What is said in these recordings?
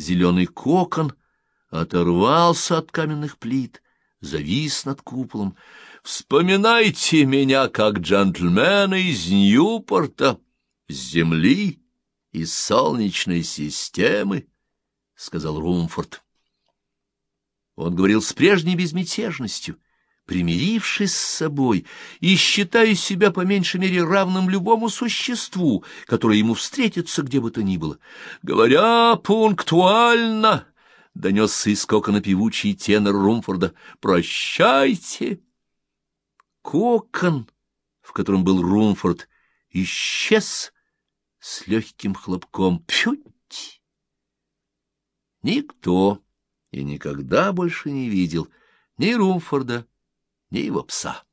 Зеленый кокон оторвался от каменных плит, завис над куполом. «Вспоминайте меня как джентльмена из Ньюпорта, с земли, из солнечной системы», — сказал Румфорд. Он говорил с прежней безмятежностью, примирившись с собой и считая себя по меньшей мере равным любому существу, которое ему встретится где бы то ни было. Говоря пунктуально, — донесся из кокона певучий тенор Румфорда, — «прощайте». Кокон, в котором был Румфорд, исчез с легким хлопком. Пють! Никто и никогда больше не видел ни Румфорда, ни его пса.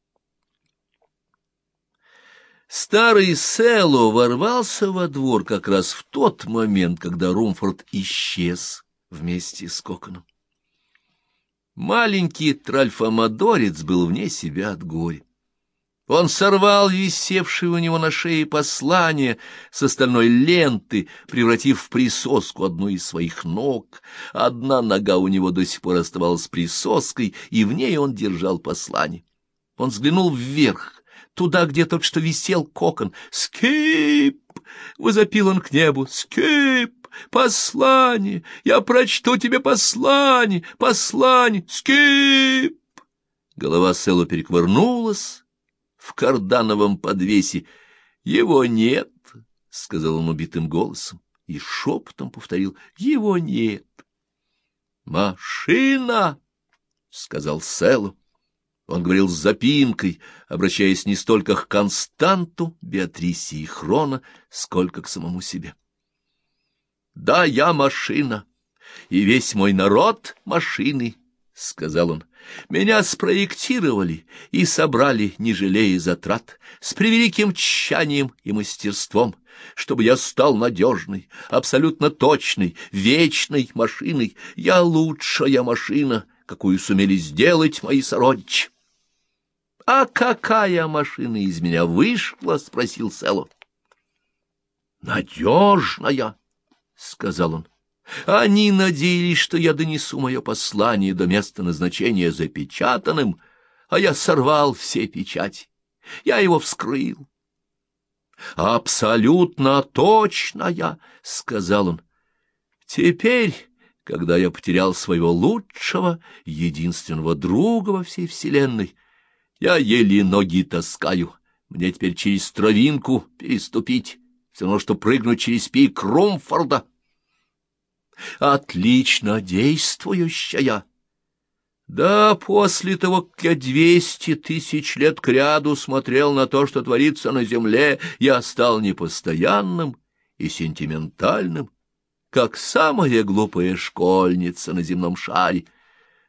Старый Село ворвался во двор как раз в тот момент, когда Румфорд исчез вместе с Коконом. Маленький тральфомодорец был вне себя от горя. Он сорвал висевшее у него на шее послание с остальной ленты, превратив в присоску одну из своих ног. Одна нога у него до сих пор оставалась присоской, и в ней он держал послание. Он взглянул вверх, туда, где только что висел кокон. «Скип!» — возопил он к небу. «Скип! Послание! Я прочту тебе послание! Послание! Скип!» Голова Селу переквырнулась в кардановом подвесе. — Его нет, — сказал он убитым голосом и шепотом повторил, — его нет. — Машина, — сказал Селу. Он говорил с запинкой, обращаясь не столько к Константу, Беатрисе и Хрона, сколько к самому себе. — Да, я машина, и весь мой народ — машины, — сказал он. Меня спроектировали и собрали, не жалея затрат, с превеликим тщанием и мастерством, чтобы я стал надежной, абсолютно точной, вечной машиной. Я лучшая машина, какую сумели сделать мои сородичи. — А какая машина из меня вышла? — спросил Село. — Надежная, — сказал он. Они надеялись, что я донесу мое послание до места назначения запечатанным, а я сорвал все печати. Я его вскрыл. «Абсолютно точная», — сказал он. «Теперь, когда я потерял своего лучшего, единственного друга во всей вселенной, я еле ноги таскаю. Мне теперь через травинку переступить, все равно, что прыгнуть через пик Румфорда» отлично действующая. Да, после того, как я двести тысяч лет кряду смотрел на то, что творится на земле, я стал непостоянным и сентиментальным, как самая глупая школьница на земном шаре.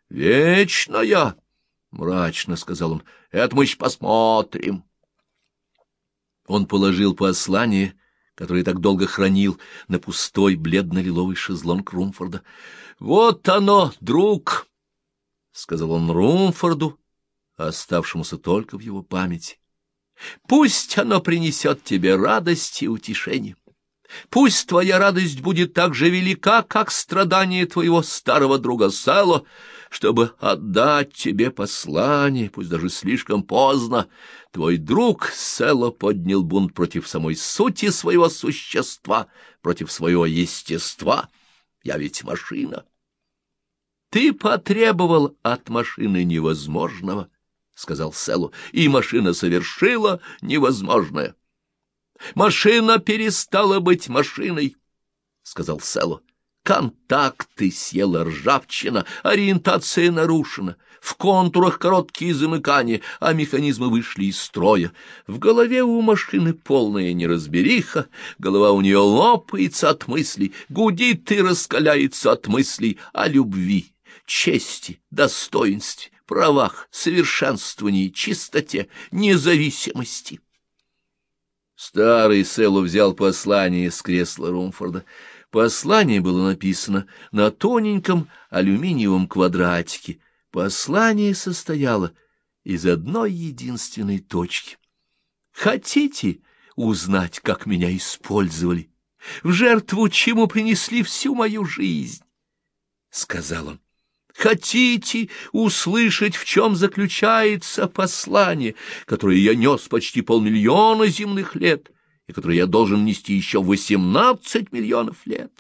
«Вечная!» — мрачно сказал он. «Это мы еще посмотрим». Он положил послание который так долго хранил на пустой бледно-лиловый шезлонг Румфорда. — Вот оно, друг! — сказал он Румфорду, оставшемуся только в его памяти. — Пусть оно принесет тебе радость и утешение. Пусть твоя радость будет так же велика, как страдание твоего старого друга Сало, чтобы отдать тебе послание, пусть даже слишком поздно. Твой друг Село поднял бунт против самой сути своего существа, против своего естества. Я ведь машина. Ты потребовал от машины невозможного, — сказал Селу, — и машина совершила невозможное. Машина перестала быть машиной, — сказал Село. Контакты съела ржавчина, ориентация нарушена, в контурах короткие замыкания, а механизмы вышли из строя. В голове у машины полная неразбериха, голова у нее лопается от мыслей, гудит и раскаляется от мыслей о любви, чести, достоинстве, правах, совершенствовании, чистоте, независимости. Старый Селу взял послание с кресла Румфорда. Послание было написано на тоненьком алюминиевом квадратике. Послание состояло из одной единственной точки. «Хотите узнать, как меня использовали? В жертву чему принесли всю мою жизнь?» сказал он. Хотите услышать, в чем заключается послание, которое я нес почти полмиллиона земных лет и которое я должен нести еще восемнадцать миллионов лет?